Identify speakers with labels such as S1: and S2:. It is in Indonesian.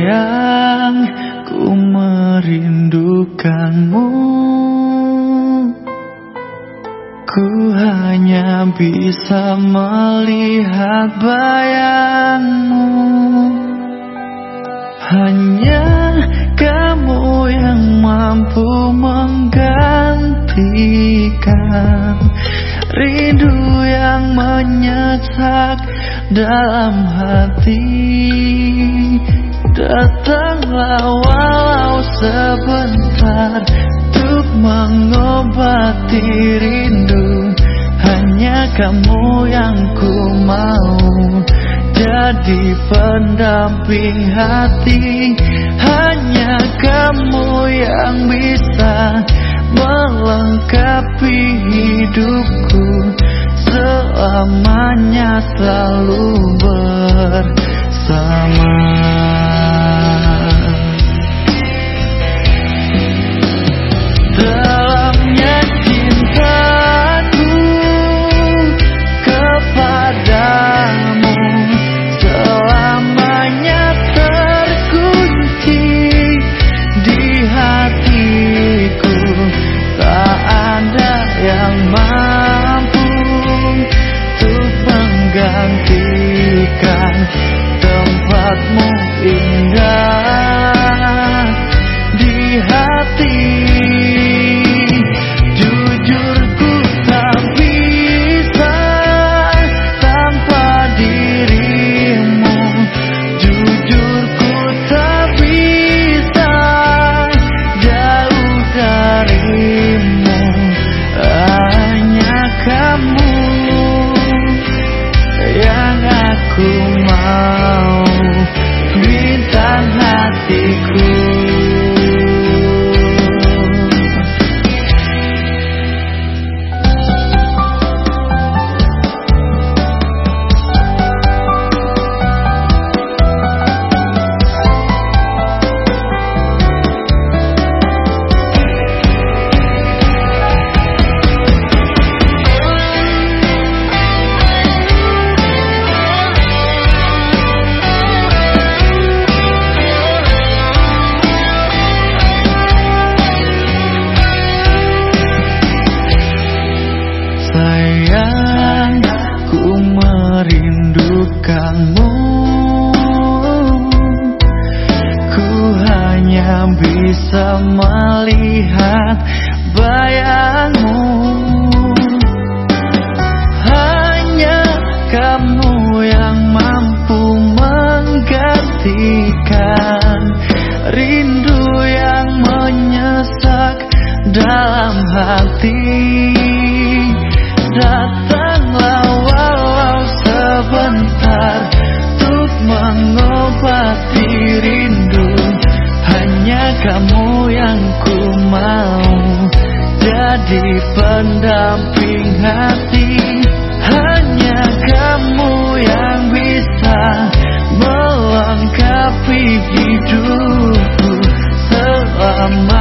S1: sayang ku merindukanmu. Ku hanya bisa melihat bayangmu Hanya kamu yang mampu menggantikan Rindu yang menyesak dalam hati. Datanglah walau sebentar Untuk mengobati rindu. Hanya kamu yang ku mau Jadi pendamping hati. Hanya kamu yang bisa Melengkapi hidupku. Selamanya selalu bersama merindukanmu dalam hati. Kamu yang ku mau. Jadi pendamping hati. Hanya kamu yang bisa Melengkapi hidupku Selamanya